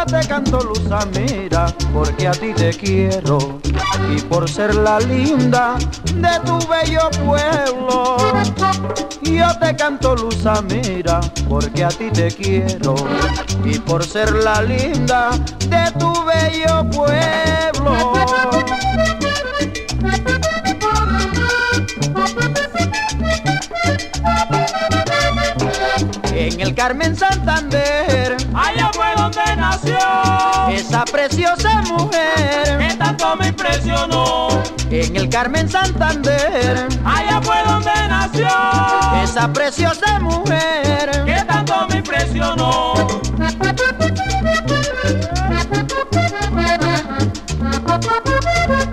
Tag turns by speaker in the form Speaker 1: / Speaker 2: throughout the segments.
Speaker 1: Yo te canto luz mira, porque a ti te quiero y por ser la linda de tu bello pueblo. Yo te canto luz mira, porque a ti te quiero y por ser la linda de tu bello pueblo. En el Carmen Santander, preciosa mujer
Speaker 2: que tanto me impresionó.
Speaker 1: En el Carmen Santander,
Speaker 2: allá fue donde nació
Speaker 1: esa preciosa mujer
Speaker 2: que tanto me impresionó.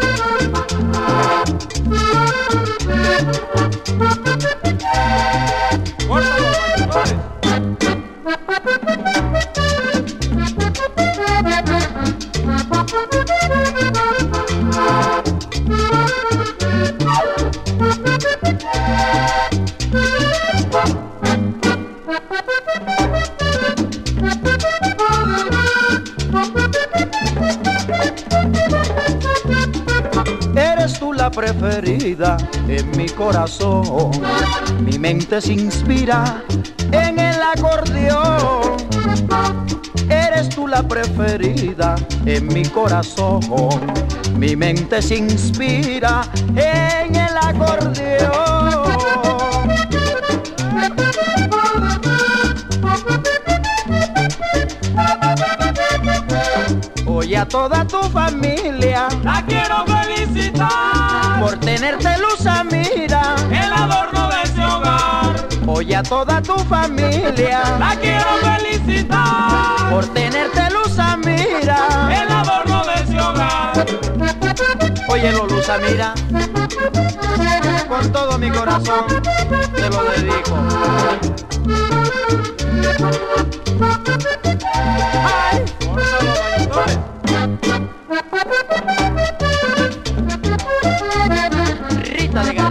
Speaker 1: Eres tú la preferida en mi corazón. Mi mente se inspira en el acordeón. Eres tú la preferida en mi corazón. Mi mente se inspira en el acordeón. Oye a toda tu familia
Speaker 2: La quiero felicitar
Speaker 1: por tenerte luz mira.
Speaker 2: el adorno de ese hogar.
Speaker 1: Oye a toda tu familia
Speaker 2: La quiero felicitar
Speaker 1: por tenerte luz mira.
Speaker 2: el adorno de ese hogar.
Speaker 1: Óyelo, luz mira. Con todo mi corazón te lo dedico. gusta